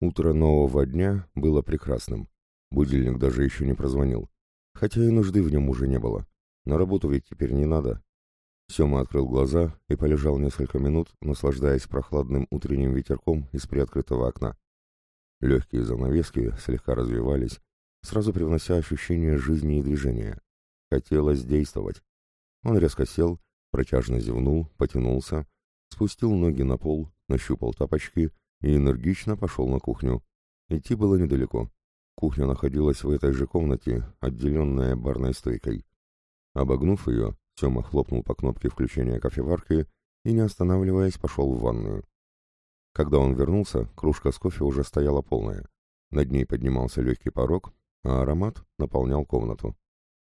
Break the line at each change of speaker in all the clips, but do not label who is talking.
Утро нового дня было прекрасным. Будильник даже еще не прозвонил. Хотя и нужды в нем уже не было. На работу ведь теперь не надо. Сема открыл глаза и полежал несколько минут, наслаждаясь прохладным утренним ветерком из приоткрытого окна. Легкие занавески слегка развивались, сразу привнося ощущение жизни и движения. Хотелось действовать. Он резко сел, протяжно зевнул, потянулся, спустил ноги на пол, нащупал тапочки и энергично пошел на кухню. Идти было недалеко. Кухня находилась в этой же комнате, отделенная барной стойкой. Обогнув ее, Тёма хлопнул по кнопке включения кофеварки и, не останавливаясь, пошел в ванную. Когда он вернулся, кружка с кофе уже стояла полная. Над ней поднимался легкий порог, а аромат наполнял комнату.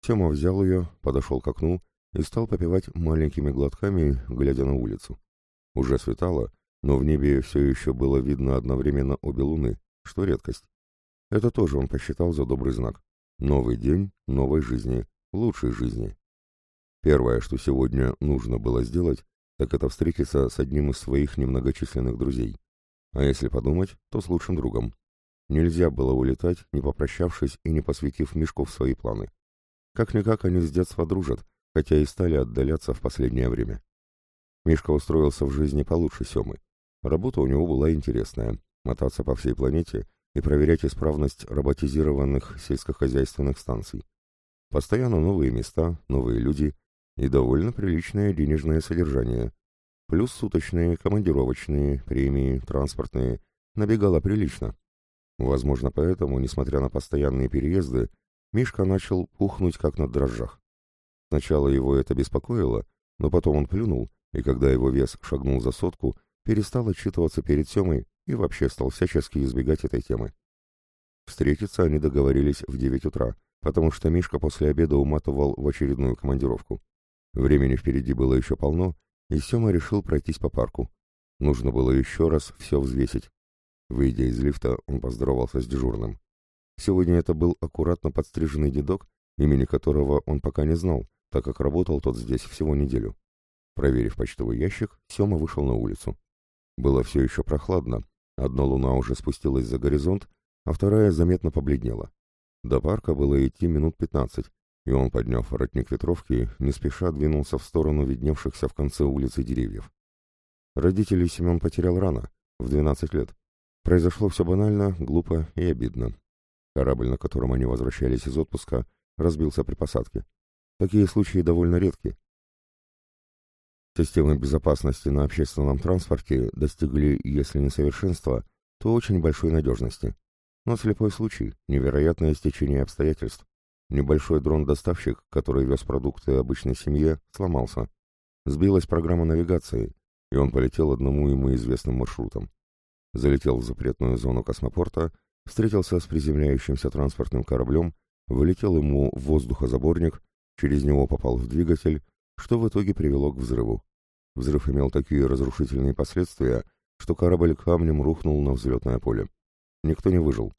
Тёма взял ее, подошел к окну и стал попивать маленькими глотками, глядя на улицу. Уже светало, но в небе все еще было видно одновременно обе луны, что редкость. Это тоже он посчитал за добрый знак. Новый день, новой жизни, лучшей жизни. Первое, что сегодня нужно было сделать, так это встретиться с одним из своих немногочисленных друзей. А если подумать, то с лучшим другом. Нельзя было улетать, не попрощавшись и не посвятив Мишку в свои планы. Как-никак они с детства дружат, хотя и стали отдаляться в последнее время. Мишка устроился в жизни получше Семы. Работа у него была интересная — мотаться по всей планете и проверять исправность роботизированных сельскохозяйственных станций. Постоянно новые места, новые люди и довольно приличное денежное содержание. Плюс суточные, командировочные, премии, транспортные. Набегало прилично. Возможно, поэтому, несмотря на постоянные переезды, Мишка начал пухнуть как на дрожжах. Сначала его это беспокоило, но потом он плюнул, и когда его вес шагнул за сотку, перестал отчитываться перед Семой и вообще стал всячески избегать этой темы. Встретиться они договорились в девять утра, потому что Мишка после обеда уматывал в очередную командировку. Времени впереди было еще полно, и Сема решил пройтись по парку. Нужно было еще раз все взвесить. Выйдя из лифта, он поздоровался с дежурным. Сегодня это был аккуратно подстриженный дедок, имени которого он пока не знал, так как работал тот здесь всего неделю. Проверив почтовый ящик, Сема вышел на улицу. Было все еще прохладно, одна луна уже спустилась за горизонт, а вторая заметно побледнела. До парка было идти минут пятнадцать, и он, подняв воротник ветровки, не спеша двинулся в сторону видневшихся в конце улицы деревьев. Родителей Семен потерял рано, в двенадцать лет. Произошло все банально, глупо и обидно. Корабль, на котором они возвращались из отпуска, разбился при посадке. Такие случаи довольно редки, Системы безопасности на общественном транспорте достигли, если не совершенства, то очень большой надежности. Но слепой случай, невероятное стечение обстоятельств. Небольшой дрон-доставщик, который вез продукты обычной семье, сломался. Сбилась программа навигации, и он полетел одному ему известным маршрутом. Залетел в запретную зону космопорта, встретился с приземляющимся транспортным кораблем, вылетел ему в воздухозаборник, через него попал в двигатель, что в итоге привело к взрыву. Взрыв имел такие разрушительные последствия, что корабль камнем рухнул на взлетное поле. Никто не выжил.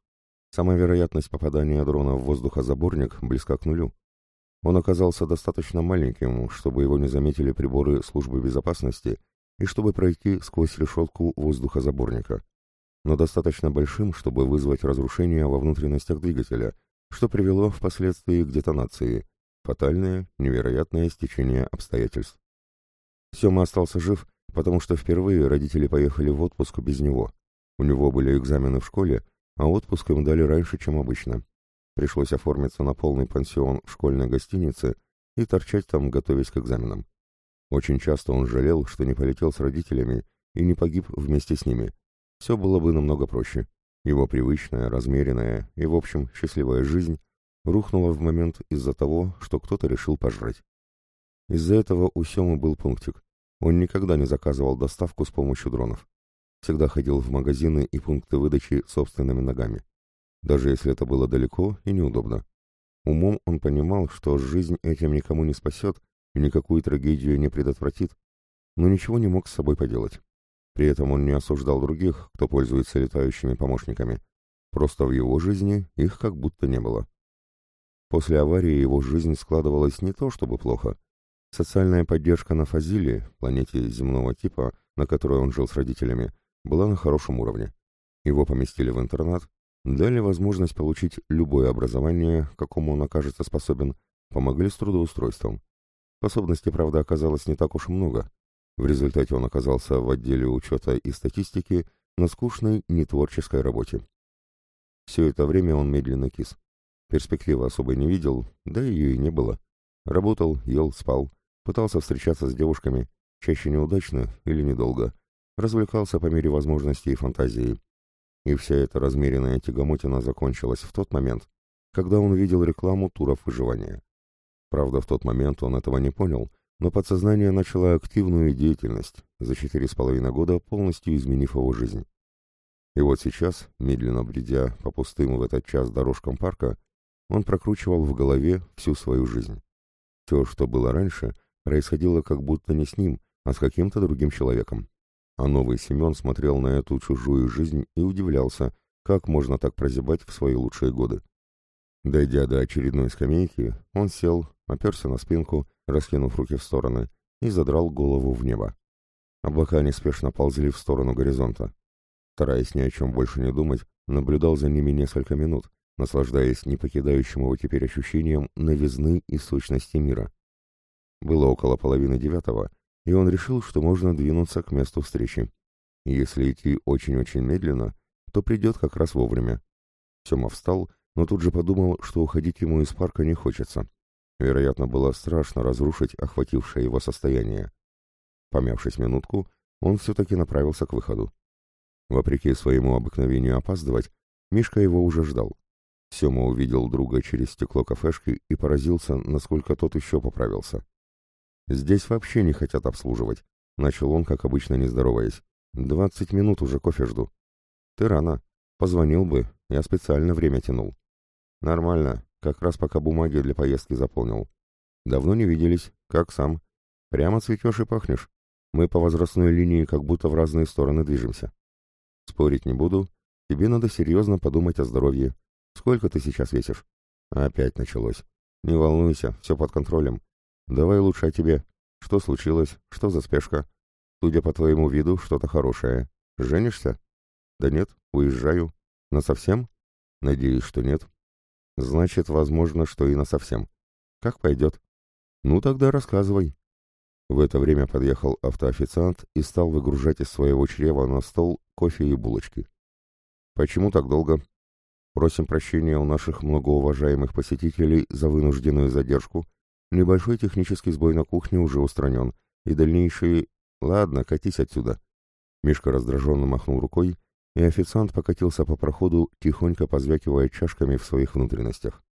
Сама вероятность попадания дрона в воздухозаборник близка к нулю. Он оказался достаточно маленьким, чтобы его не заметили приборы службы безопасности и чтобы пройти сквозь решетку воздухозаборника, но достаточно большим, чтобы вызвать разрушение во внутренностях двигателя, что привело впоследствии к детонации, Фатальное, невероятное стечение обстоятельств. Сема остался жив, потому что впервые родители поехали в отпуск без него. У него были экзамены в школе, а отпуск им дали раньше, чем обычно. Пришлось оформиться на полный пансион в школьной гостинице и торчать там, готовясь к экзаменам. Очень часто он жалел, что не полетел с родителями и не погиб вместе с ними. Все было бы намного проще. Его привычная, размеренная и, в общем, счастливая жизнь рухнула в момент из-за того, что кто-то решил пожрать. Из-за этого у Семы был пунктик. Он никогда не заказывал доставку с помощью дронов. Всегда ходил в магазины и пункты выдачи собственными ногами. Даже если это было далеко и неудобно. Умом он понимал, что жизнь этим никому не спасет и никакую трагедию не предотвратит, но ничего не мог с собой поделать. При этом он не осуждал других, кто пользуется летающими помощниками. Просто в его жизни их как будто не было. После аварии его жизнь складывалась не то чтобы плохо. Социальная поддержка на Фазиле, планете земного типа, на которой он жил с родителями, была на хорошем уровне. Его поместили в интернат, дали возможность получить любое образование, какому он окажется способен, помогли с трудоустройством. Способностей, правда, оказалось не так уж много. В результате он оказался в отделе учета и статистики на скучной, нетворческой работе. Все это время он медленно кис. Перспективы особо не видел, да ее и не было. Работал, ел, спал, пытался встречаться с девушками, чаще неудачно или недолго. Развлекался по мере возможностей и фантазии. И вся эта размеренная тягомотина закончилась в тот момент, когда он увидел рекламу туров выживания. Правда, в тот момент он этого не понял, но подсознание начало активную деятельность, за четыре с половиной года полностью изменив его жизнь. И вот сейчас, медленно бредя по пустым в этот час дорожкам парка, он прокручивал в голове всю свою жизнь. Все, что было раньше, происходило как будто не с ним, а с каким-то другим человеком. А новый Семен смотрел на эту чужую жизнь и удивлялся, как можно так прозябать в свои лучшие годы. Дойдя до очередной скамейки, он сел, оперся на спинку, раскинув руки в стороны, и задрал голову в небо. Облака неспешно ползли в сторону горизонта. Стараясь ни о чем больше не думать, наблюдал за ними несколько минут, наслаждаясь не покидающим его теперь ощущением новизны и сущности мира. Было около половины девятого, и он решил, что можно двинуться к месту встречи. Если идти очень-очень медленно, то придет как раз вовремя. Сема встал, но тут же подумал, что уходить ему из парка не хочется. Вероятно, было страшно разрушить охватившее его состояние. Помявшись минутку, он все-таки направился к выходу. Вопреки своему обыкновению опаздывать, Мишка его уже ждал. Сема увидел друга через стекло кафешки и поразился, насколько тот еще поправился. «Здесь вообще не хотят обслуживать», — начал он, как обычно, не здороваясь. «Двадцать минут уже кофе жду». «Ты рано. Позвонил бы. Я специально время тянул». «Нормально. Как раз пока бумаги для поездки заполнил. Давно не виделись. Как сам? Прямо цветешь и пахнешь. Мы по возрастной линии как будто в разные стороны движемся. Спорить не буду. Тебе надо серьезно подумать о здоровье. Сколько ты сейчас весишь? Опять началось. Не волнуйся, все под контролем. Давай лучше о тебе. Что случилось? Что за спешка? Судя по твоему виду, что-то хорошее. Женишься? Да нет, уезжаю. На совсем? Надеюсь, что нет. Значит, возможно, что и на совсем. Как пойдет? Ну тогда рассказывай. В это время подъехал автоофициант и стал выгружать из своего чрева на стол кофе и булочки. Почему так долго? Просим прощения у наших многоуважаемых посетителей за вынужденную задержку. Небольшой технический сбой на кухне уже устранен, и дальнейшие... Ладно, катись отсюда. Мишка раздраженно махнул рукой и официант покатился по проходу, тихонько позвякивая чашками в своих внутренностях.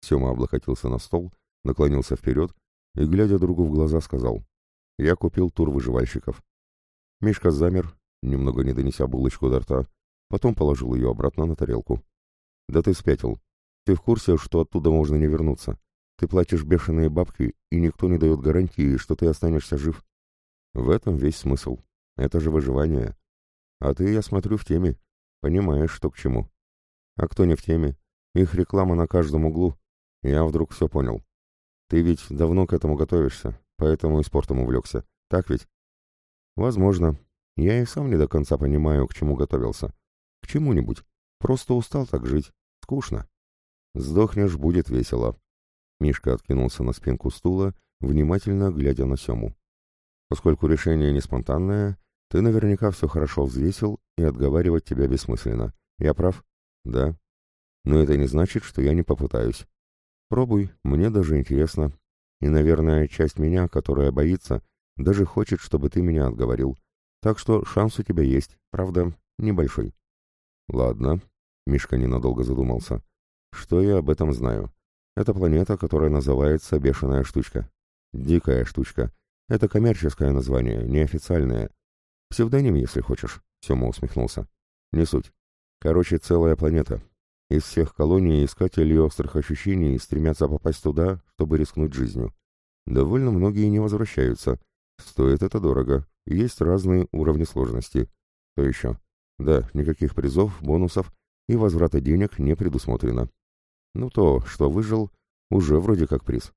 Сема облокотился на стол, наклонился вперед и, глядя другу в глаза, сказал, «Я купил тур выживальщиков». Мишка замер, немного не донеся булочку до рта, потом положил ее обратно на тарелку. «Да ты спятил. Ты в курсе, что оттуда можно не вернуться? Ты платишь бешеные бабки, и никто не дает гарантии, что ты останешься жив. В этом весь смысл. Это же выживание. А ты, я смотрю, в теме. Понимаешь, что к чему. А кто не в теме? Их реклама на каждом углу. Я вдруг все понял. Ты ведь давно к этому готовишься, поэтому и спортом увлекся. Так ведь? Возможно. Я и сам не до конца понимаю, к чему готовился. К чему-нибудь. Просто устал так жить. Скучно. Сдохнешь, будет весело. Мишка откинулся на спинку стула, внимательно глядя на Сему. Поскольку решение не спонтанное, ты наверняка все хорошо взвесил, и отговаривать тебя бессмысленно. Я прав? Да. Но это не значит, что я не попытаюсь. Пробуй, мне даже интересно. И, наверное, часть меня, которая боится, даже хочет, чтобы ты меня отговорил. Так что шанс у тебя есть, правда, небольшой. Ладно, Мишка ненадолго задумался. Что я об этом знаю? Это планета, которая называется Бешеная штучка. Дикая штучка. Это коммерческое название, неофициальное. Псевдоним, если хочешь, Сема усмехнулся. Не суть. Короче, целая планета. Из всех колоний искатели острых ощущений стремятся попасть туда, чтобы рискнуть жизнью. Довольно многие не возвращаются. Стоит это дорого. Есть разные уровни сложности. Что еще? Да, никаких призов, бонусов и возврата денег не предусмотрено. Ну то, что выжил, уже вроде как приз.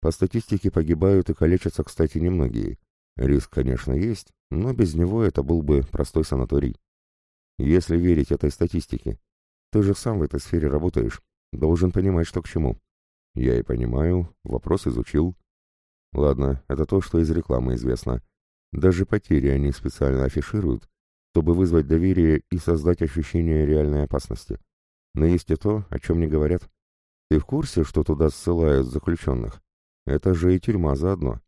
По статистике погибают и калечатся, кстати, немногие. Риск, конечно, есть, но без него это был бы простой санаторий. Если верить этой статистике. Ты же сам в этой сфере работаешь, должен понимать, что к чему. Я и понимаю, вопрос изучил. Ладно, это то, что из рекламы известно. Даже потери они специально афишируют, чтобы вызвать доверие и создать ощущение реальной опасности. Но есть и то, о чем не говорят. Ты в курсе, что туда ссылают заключенных? Это же и тюрьма заодно.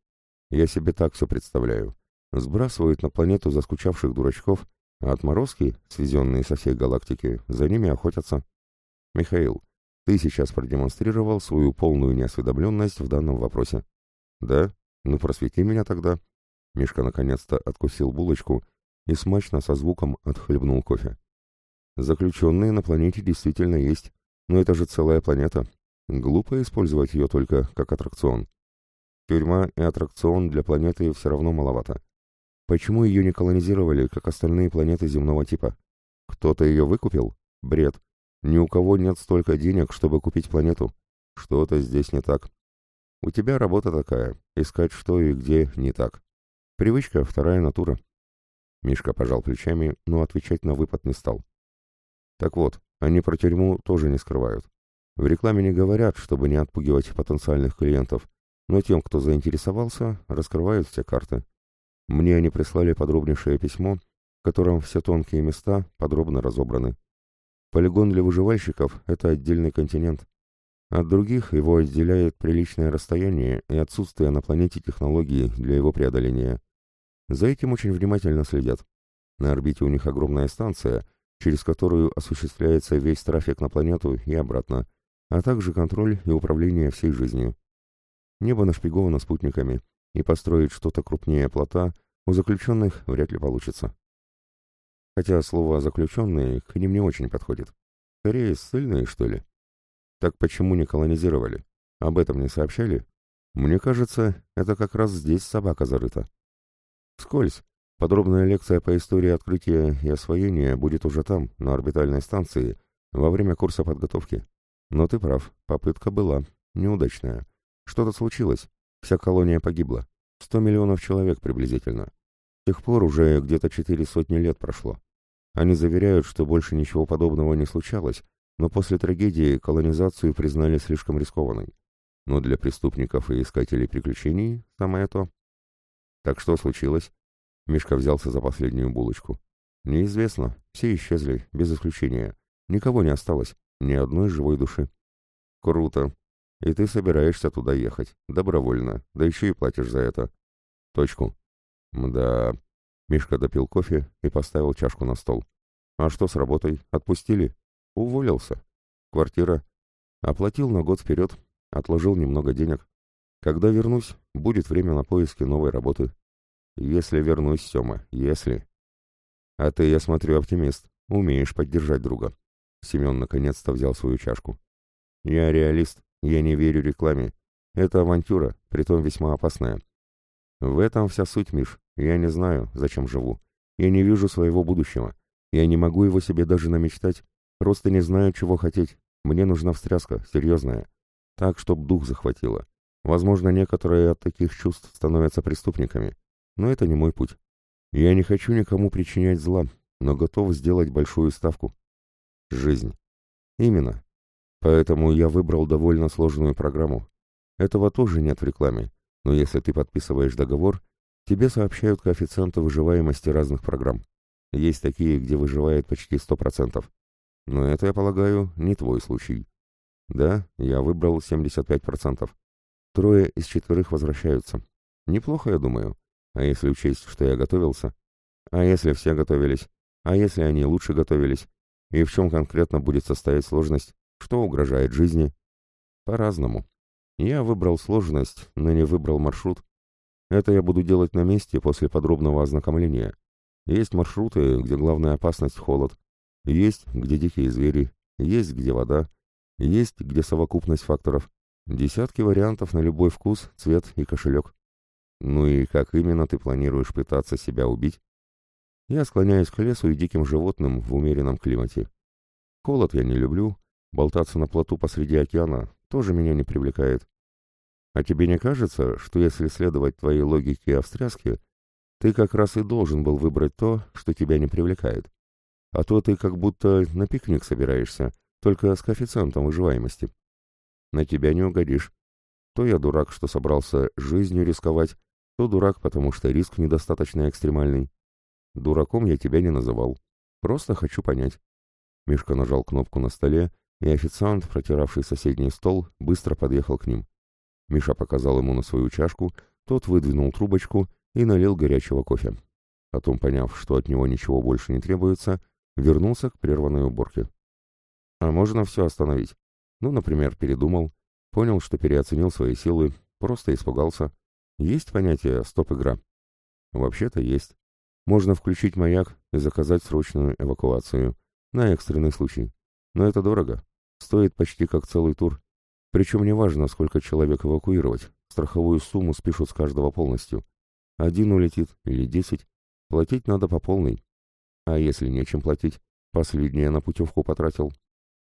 Я себе так все представляю. Сбрасывают на планету заскучавших дурачков, а отморозки, свезенные со всей галактики, за ними охотятся. Михаил, ты сейчас продемонстрировал свою полную неосведомленность в данном вопросе. Да? Ну просвети меня тогда. Мишка наконец-то откусил булочку и смачно со звуком отхлебнул кофе. Заключенные на планете действительно есть, но это же целая планета. Глупо использовать ее только как аттракцион. Тюрьма и аттракцион для планеты все равно маловато. Почему ее не колонизировали, как остальные планеты земного типа? Кто-то ее выкупил? Бред. Ни у кого нет столько денег, чтобы купить планету. Что-то здесь не так. У тебя работа такая — искать что и где не так. Привычка — вторая натура. Мишка пожал плечами, но отвечать на выпад не стал. Так вот, они про тюрьму тоже не скрывают. В рекламе не говорят, чтобы не отпугивать потенциальных клиентов, но тем, кто заинтересовался, раскрывают все карты. Мне они прислали подробнейшее письмо, в котором все тонкие места подробно разобраны. Полигон для выживальщиков — это отдельный континент. От других его отделяет приличное расстояние и отсутствие на планете технологий для его преодоления. За этим очень внимательно следят. На орбите у них огромная станция, через которую осуществляется весь трафик на планету и обратно, а также контроль и управление всей жизнью. Небо нашпиговано спутниками, и построить что-то крупнее плота у заключенных вряд ли получится. Хотя слово «заключенные» к ним не очень подходит. Скорее, ссыльные, что ли? Так почему не колонизировали? Об этом не сообщали? Мне кажется, это как раз здесь собака зарыта. Вскользь. Подробная лекция по истории открытия и освоения будет уже там, на орбитальной станции, во время курса подготовки. Но ты прав, попытка была, неудачная. Что-то случилось, вся колония погибла. Сто миллионов человек приблизительно. С тех пор уже где-то четыре сотни лет прошло. Они заверяют, что больше ничего подобного не случалось, но после трагедии колонизацию признали слишком рискованной. Но для преступников и искателей приключений самое то. Так что случилось? Мишка взялся за последнюю булочку. Неизвестно. Все исчезли, без исключения. Никого не осталось. Ни одной живой души. Круто. И ты собираешься туда ехать. Добровольно. Да еще и платишь за это. Точку. Мда. Мишка допил кофе и поставил чашку на стол. А что с работой? Отпустили? Уволился. Квартира. Оплатил на год вперед. Отложил немного денег. Когда вернусь, будет время на поиски новой работы. Если вернусь, Сема, если. А ты, я смотрю, оптимист. Умеешь поддержать друга. Семен наконец-то взял свою чашку. Я реалист. Я не верю рекламе. Это авантюра, притом весьма опасная. В этом вся суть, Миш. Я не знаю, зачем живу. Я не вижу своего будущего. Я не могу его себе даже намечтать. Просто не знаю, чего хотеть. Мне нужна встряска, серьезная. Так, чтоб дух захватило. Возможно, некоторые от таких чувств становятся преступниками, но это не мой путь. Я не хочу никому причинять зла, но готов сделать большую ставку. Жизнь. Именно. Поэтому я выбрал довольно сложную программу. Этого тоже нет в рекламе, но если ты подписываешь договор, тебе сообщают коэффициенты выживаемости разных программ. Есть такие, где выживает почти 100%. Но это, я полагаю, не твой случай. Да, я выбрал 75%. Трое из четверых возвращаются. Неплохо, я думаю. А если учесть, что я готовился? А если все готовились? А если они лучше готовились? И в чем конкретно будет состоять сложность? Что угрожает жизни? По-разному. Я выбрал сложность, но не выбрал маршрут. Это я буду делать на месте после подробного ознакомления. Есть маршруты, где главная опасность — холод. Есть, где дикие звери. Есть, где вода. Есть, где совокупность факторов. Десятки вариантов на любой вкус, цвет и кошелек. Ну и как именно ты планируешь пытаться себя убить? Я склоняюсь к лесу и диким животным в умеренном климате. Холод я не люблю, болтаться на плоту посреди океана тоже меня не привлекает. А тебе не кажется, что если следовать твоей логике о встряске, ты как раз и должен был выбрать то, что тебя не привлекает? А то ты как будто на пикник собираешься, только с коэффициентом выживаемости. На тебя не угодишь. То я дурак, что собрался жизнью рисковать, то дурак, потому что риск недостаточно экстремальный. Дураком я тебя не называл. Просто хочу понять. Мишка нажал кнопку на столе, и официант, протиравший соседний стол, быстро подъехал к ним. Миша показал ему на свою чашку, тот выдвинул трубочку и налил горячего кофе. Потом, поняв, что от него ничего больше не требуется, вернулся к прерванной уборке. А можно все остановить. Ну, например, передумал, понял, что переоценил свои силы, просто испугался. Есть понятие «стоп-игра»? Вообще-то есть. Можно включить маяк и заказать срочную эвакуацию. На экстренный случай. Но это дорого. Стоит почти как целый тур. Причем неважно, сколько человек эвакуировать. Страховую сумму спишут с каждого полностью. Один улетит или десять. Платить надо по полной. А если нечем платить? Последнее на путевку потратил.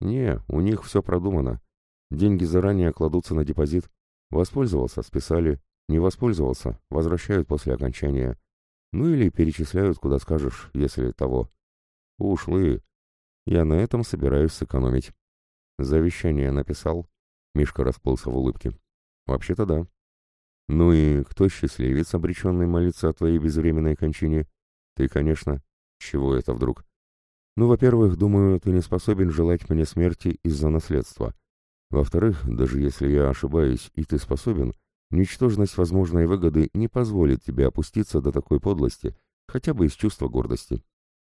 Не, у них все продумано. Деньги заранее кладутся на депозит. Воспользовался, списали. Не воспользовался, возвращают после окончания. Ну или перечисляют, куда скажешь, если того. Ушлы. Я на этом собираюсь сэкономить. Завещание написал. Мишка расплылся в улыбке. Вообще-то да. Ну и кто счастливец, обреченный молиться о твоей безвременной кончине? Ты, конечно. Чего это вдруг? Ну, во-первых, думаю, ты не способен желать мне смерти из-за наследства. Во-вторых, даже если я ошибаюсь и ты способен, ничтожность возможной выгоды не позволит тебе опуститься до такой подлости, хотя бы из чувства гордости.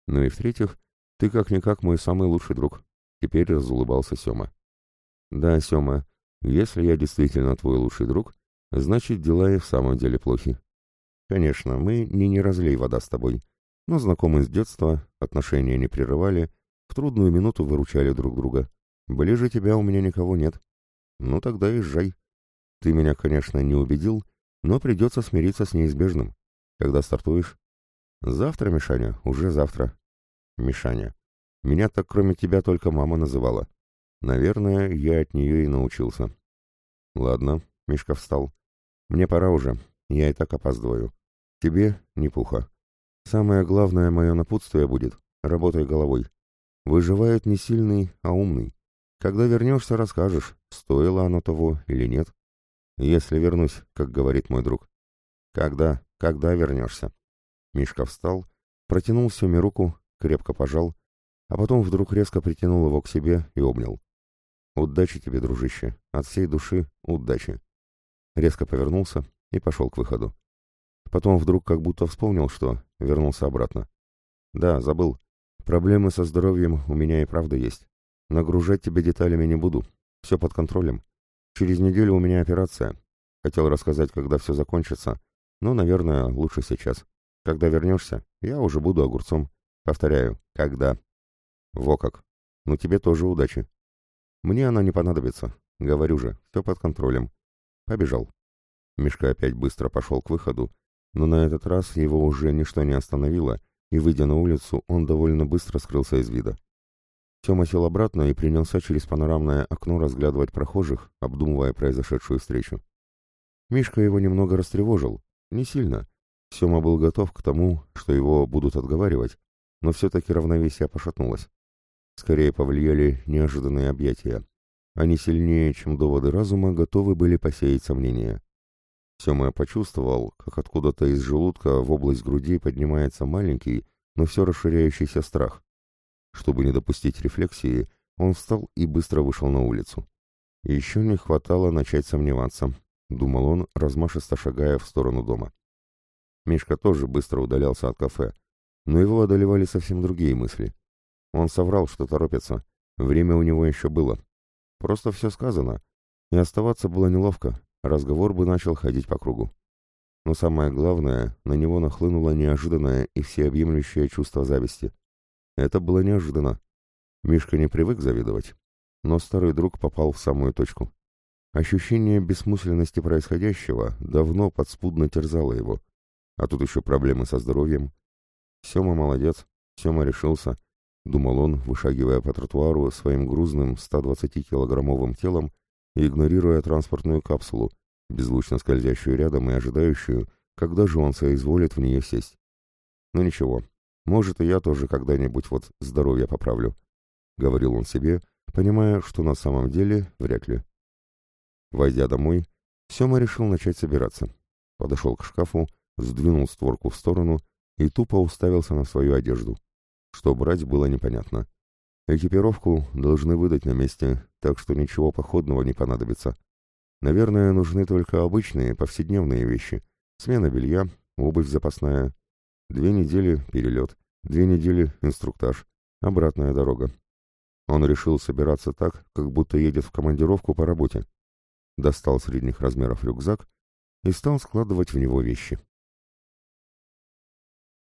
Ну и в-третьих, ты как-никак мой самый лучший друг. Теперь разулыбался Сёма. Да, Сёма, если я действительно твой лучший друг, значит дела и в самом деле плохи. Конечно, мы не не разлей вода с тобой, но знакомы с детства, отношения не прерывали, в трудную минуту выручали друг друга. Ближе тебя у меня никого нет. Ну тогда езжай. Ты меня, конечно, не убедил, но придется смириться с неизбежным. Когда стартуешь? Завтра, Мишаня, уже завтра. Мишаня. Меня так кроме тебя только мама называла. Наверное, я от нее и научился. Ладно, Мишка встал. Мне пора уже, я и так опаздываю. Тебе не пуха. Самое главное мое напутствие будет — работай головой. Выживает не сильный, а умный. Когда вернешься, расскажешь, стоило оно того или нет. Если вернусь, как говорит мой друг. Когда, когда вернешься? Мишка встал, протянул Семе руку, крепко пожал, а потом вдруг резко притянул его к себе и обнял. «Удачи тебе, дружище, от всей души удачи!» Резко повернулся и пошел к выходу. Потом вдруг как будто вспомнил, что вернулся обратно. «Да, забыл. Проблемы со здоровьем у меня и правда есть. Нагружать тебя деталями не буду. Все под контролем. Через неделю у меня операция. Хотел рассказать, когда все закончится, но, наверное, лучше сейчас. Когда вернешься, я уже буду огурцом. Повторяю, когда. Во как. Ну тебе тоже удачи. Мне она не понадобится. Говорю же, все под контролем. Побежал. Мишка опять быстро пошел к выходу, но на этот раз его уже ничто не остановило, и, выйдя на улицу, он довольно быстро скрылся из вида. Тёма сел обратно и принялся через панорамное окно разглядывать прохожих, обдумывая произошедшую встречу. Мишка его немного растревожил, не сильно. Сёма был готов к тому, что его будут отговаривать, но все-таки равновесие пошатнулось. Скорее повлияли неожиданные объятия. Они сильнее, чем доводы разума, готовы были посеять сомнения. Сема почувствовал, как откуда-то из желудка в область груди поднимается маленький, но все расширяющийся страх. Чтобы не допустить рефлексии, он встал и быстро вышел на улицу. Еще не хватало начать сомневаться, думал он, размашисто шагая в сторону дома. Мишка тоже быстро удалялся от кафе, но его одолевали совсем другие мысли. Он соврал, что торопится, время у него еще было. Просто все сказано, и оставаться было неловко, разговор бы начал ходить по кругу. Но самое главное, на него нахлынуло неожиданное и всеобъемлющее чувство зависти. Это было неожиданно. Мишка не привык завидовать, но старый друг попал в самую точку. Ощущение бессмысленности происходящего давно подспудно терзало его. А тут еще проблемы со здоровьем. Сема молодец, Сема решился, думал он, вышагивая по тротуару своим грузным 120-килограммовым телом игнорируя транспортную капсулу, беззвучно скользящую рядом и ожидающую, когда же он соизволит в нее сесть. Но ну ничего, Может, и я тоже когда-нибудь вот здоровье поправлю», — говорил он себе, понимая, что на самом деле вряд ли. Войдя домой, Сема решил начать собираться. Подошел к шкафу, сдвинул створку в сторону и тупо уставился на свою одежду. Что брать было непонятно. Экипировку должны выдать на месте, так что ничего походного не понадобится. Наверное, нужны только обычные, повседневные вещи. Смена белья, обувь запасная. Две недели перелет, две недели инструктаж, обратная дорога. Он решил собираться так, как будто едет в командировку по работе. Достал средних размеров рюкзак и стал складывать в него вещи.